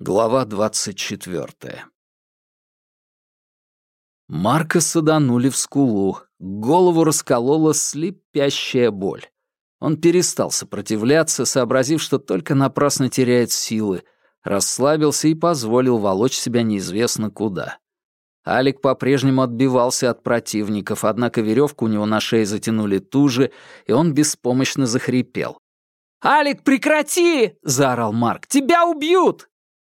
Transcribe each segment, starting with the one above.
Глава двадцать четвертая. Марка саданули в скулу, голову расколола слепящая боль. Он перестал сопротивляться, сообразив, что только напрасно теряет силы, расслабился и позволил волочь себя неизвестно куда. Алик по-прежнему отбивался от противников, однако веревку у него на шее затянули туже, и он беспомощно захрипел. «Алик, прекрати!» — заорал Марк. «Тебя убьют!»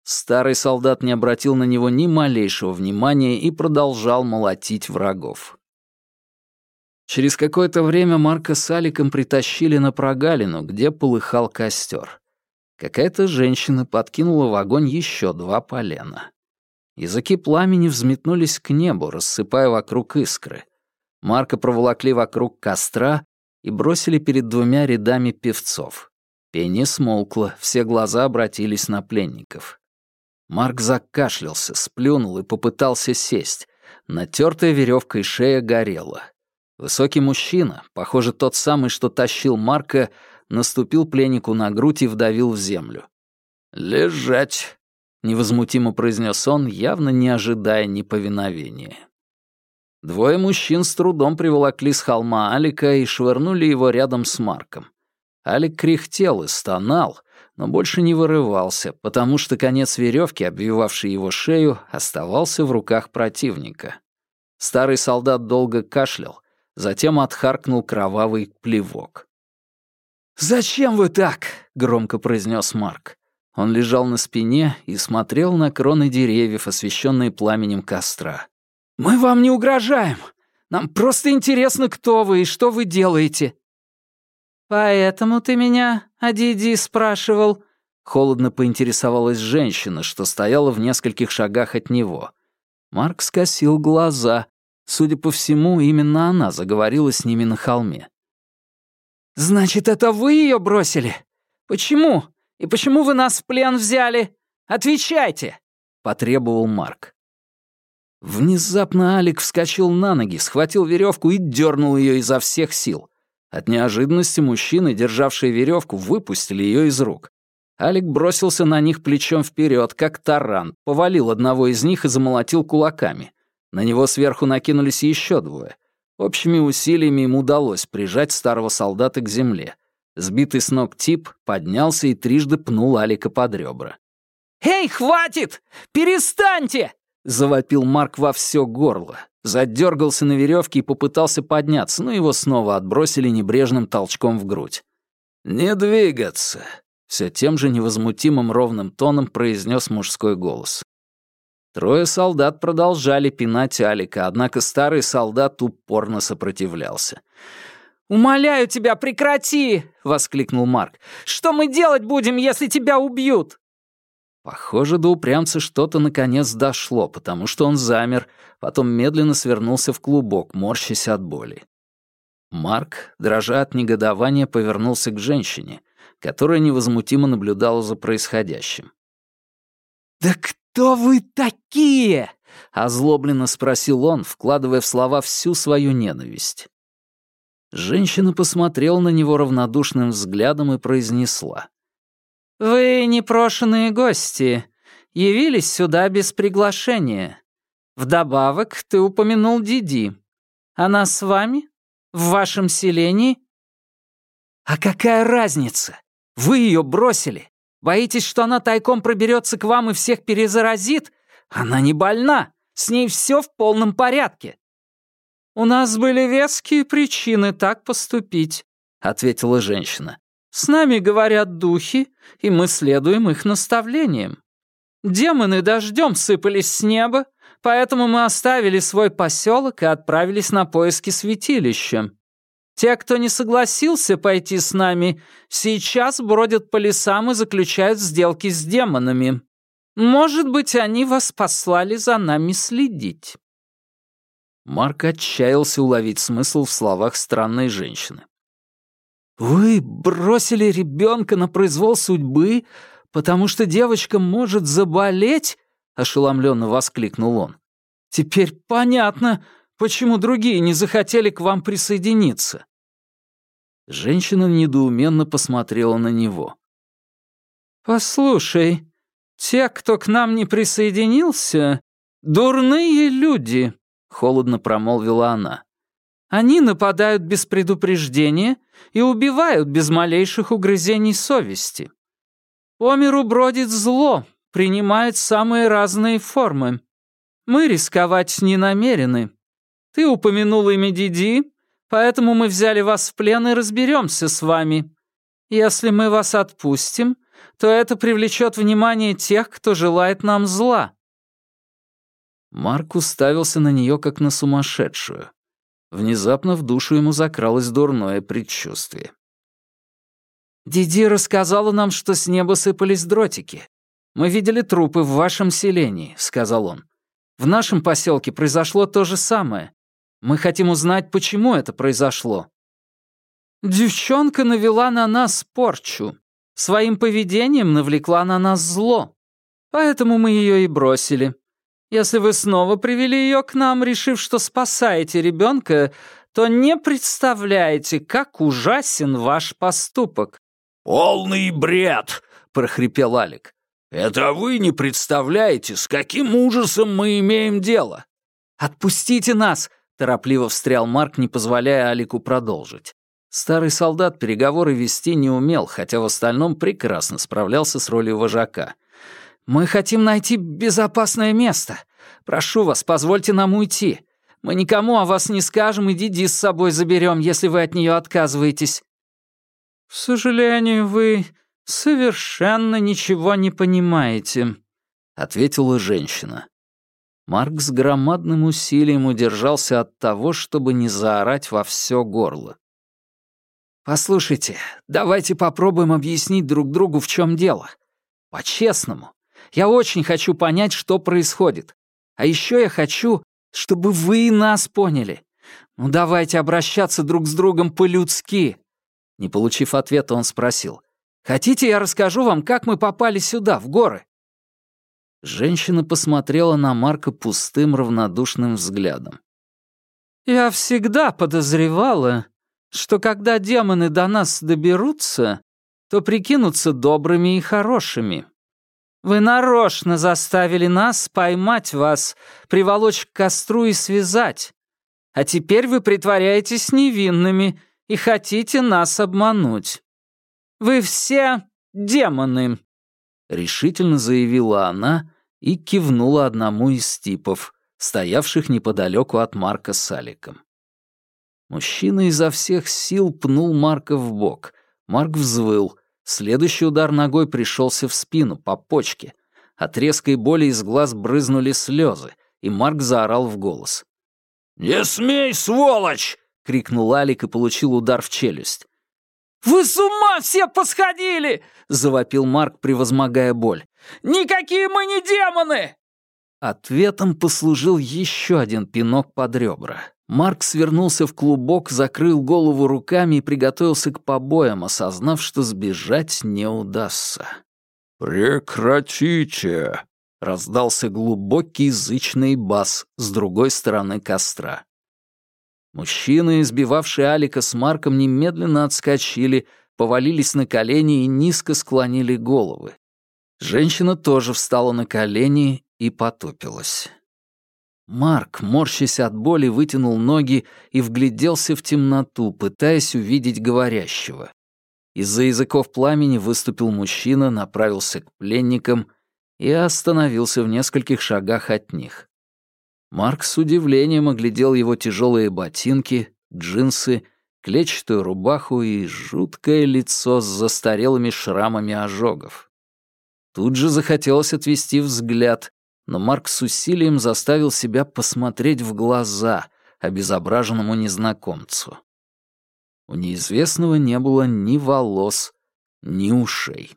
Старый солдат не обратил на него ни малейшего внимания и продолжал молотить врагов. Через какое-то время Марка с Аликом притащили на прогалину, где полыхал костер. Какая-то женщина подкинула в огонь еще два полена. Языки пламени взметнулись к небу, рассыпая вокруг искры. Марка проволокли вокруг костра и бросили перед двумя рядами певцов. Пение смолкло, все глаза обратились на пленников. Марк закашлялся, сплюнул и попытался сесть. Натертая веревкой шея горела. Высокий мужчина, похоже, тот самый, что тащил Марка, наступил пленнику на грудь и вдавил в землю. «Лежать!» — невозмутимо произнес он, явно не ожидая неповиновения. Двое мужчин с трудом приволокли с холма Алика и швырнули его рядом с Марком. Алик кряхтел и стонал, но больше не вырывался, потому что конец веревки, обвивавший его шею, оставался в руках противника. Старый солдат долго кашлял, затем отхаркнул кровавый плевок. «Зачем вы так?» — громко произнес Марк. Он лежал на спине и смотрел на кроны деревьев, освещенные пламенем костра. «Мы вам не угрожаем. Нам просто интересно, кто вы и что вы делаете. «Поэтому ты меня о Диди спрашивал?» Холодно поинтересовалась женщина, что стояла в нескольких шагах от него. Марк скосил глаза. Судя по всему, именно она заговорила с ними на холме. «Значит, это вы ее бросили? Почему? И почему вы нас в плен взяли? Отвечайте!» — потребовал Марк. Внезапно Алик вскочил на ноги, схватил веревку и дернул ее изо всех сил. От неожиданности мужчины, державшие веревку, выпустили ее из рук. Алик бросился на них плечом вперед, как таран, повалил одного из них и замолотил кулаками. На него сверху накинулись еще двое. Общими усилиями им удалось прижать старого солдата к земле. Сбитый с ног тип поднялся и трижды пнул Алика под ребра. «Эй, хватит! Перестаньте!» — завопил Марк во все горло. Задергался на веревке и попытался подняться, но его снова отбросили небрежным толчком в грудь. «Не двигаться!» — все тем же невозмутимым ровным тоном произнес мужской голос. Трое солдат продолжали пинать Алика, однако старый солдат упорно сопротивлялся. «Умоляю тебя, прекрати!» — воскликнул Марк. «Что мы делать будем, если тебя убьют?» Похоже, до упрямца что-то наконец дошло, потому что он замер, потом медленно свернулся в клубок, морщась от боли. Марк, дрожа от негодования, повернулся к женщине, которая невозмутимо наблюдала за происходящим. «Да кто вы такие?» — озлобленно спросил он, вкладывая в слова всю свою ненависть. Женщина посмотрела на него равнодушным взглядом и произнесла. «Вы непрошенные гости. Явились сюда без приглашения. Вдобавок ты упомянул Диди. Она с вами? В вашем селении?» «А какая разница? Вы ее бросили. Боитесь, что она тайком проберется к вам и всех перезаразит? Она не больна. С ней все в полном порядке». «У нас были веские причины так поступить», — ответила женщина. С нами говорят духи, и мы следуем их наставлениям. Демоны дождем сыпались с неба, поэтому мы оставили свой поселок и отправились на поиски святилища. Те, кто не согласился пойти с нами, сейчас бродят по лесам и заключают сделки с демонами. Может быть, они вас послали за нами следить». Марк отчаялся уловить смысл в словах странной женщины. «Вы бросили ребенка на произвол судьбы, потому что девочка может заболеть?» — ошеломленно воскликнул он. «Теперь понятно, почему другие не захотели к вам присоединиться». Женщина недоуменно посмотрела на него. «Послушай, «Те, кто к нам не присоединился, дурные люди», — холодно промолвила она. «Они нападают без предупреждения и убивают без малейших угрызений совести. По миру бродит зло, принимает самые разные формы. Мы рисковать не намерены. Ты упомянул имя Диди, поэтому мы взяли вас в плен и разберемся с вами. Если мы вас отпустим, то это привлечет внимание тех, кто желает нам зла». Марк уставился на нее, как на сумасшедшую. Внезапно в душу ему закралось дурное предчувствие. «Диди рассказала нам, что с неба сыпались дротики. Мы видели трупы в вашем селении», — сказал он. «В нашем поселке произошло то же самое. Мы хотим узнать, почему это произошло». «Девчонка навела на нас порчу. Своим поведением навлекла на нас зло. Поэтому мы ее и бросили. Если вы снова привели ее к нам, решив, что спасаете ребенка, то не представляете, как ужасен ваш поступок». «Полный бред!» — прохрипел Алик. «Это вы не представляете, с каким ужасом мы имеем дело!» «Отпустите нас!» — торопливо встрял Марк, не позволяя Алику продолжить. Старый солдат переговоры вести не умел, хотя в остальном прекрасно справлялся с ролью вожака. «Мы хотим найти безопасное место. Прошу вас, позвольте нам уйти. Мы никому о вас не скажем и Диди с собой заберем, если вы от нее отказываетесь». «К сожалению, вы совершенно ничего не понимаете», — ответила женщина. Марк с громадным усилием удержался от того, чтобы не заорать во все горло. «Послушайте, давайте попробуем объяснить друг другу, в чем дело. По-честному. Я очень хочу понять, что происходит. А еще я хочу, чтобы вы нас поняли. Ну давайте обращаться друг с другом по-людски». Не получив ответа, он спросил. «Хотите, я расскажу вам, как мы попали сюда, в горы?» Женщина посмотрела на Марка пустым, равнодушным взглядом. «Я всегда подозревала, что когда демоны до нас доберутся, то прикинутся добрыми и хорошими. Вы нарочно заставили нас поймать вас, приволочь к костру и связать. А теперь вы притворяетесь невинными и хотите нас обмануть. Вы все демоны!» Решительно заявила она и кивнула одному из типов, стоявших неподалеку от Марка с Аликом. Мужчина изо всех сил пнул Марка в бок. Марк взвыл. Следующий удар ногой пришелся в спину, по почке. От резкой боли из глаз брызнули слезы, и Марк заорал в голос. «Не смей, сволочь!» — крикнул Алик и получил удар в челюсть. «Вы с ума все посходили!» — завопил Марк, превозмогая боль. «Никакие мы не демоны!» Ответом послужил еще один пинок под ребра. Марк свернулся в клубок, закрыл голову руками и приготовился к побоям, осознав, что сбежать не удастся. «Прекратите!» — раздался глубокий язычный бас с другой стороны костра. Мужчины, избивавшие Алика с Марком, немедленно отскочили, повалились на колени и низко склонили головы. Женщина тоже встала на колени и потупилась. Марк, морщась от боли, вытянул ноги и вгляделся в темноту, пытаясь увидеть говорящего. Из-за языков пламени выступил мужчина, направился к пленникам и остановился в нескольких шагах от них. Марк с удивлением оглядел его тяжелые ботинки, джинсы, клетчатую рубаху и жуткое лицо с застарелыми шрамами ожогов. Тут же захотелось отвести взгляд, но Марк с усилием заставил себя посмотреть в глаза обезображенному незнакомцу. У неизвестного не было ни волос, ни ушей.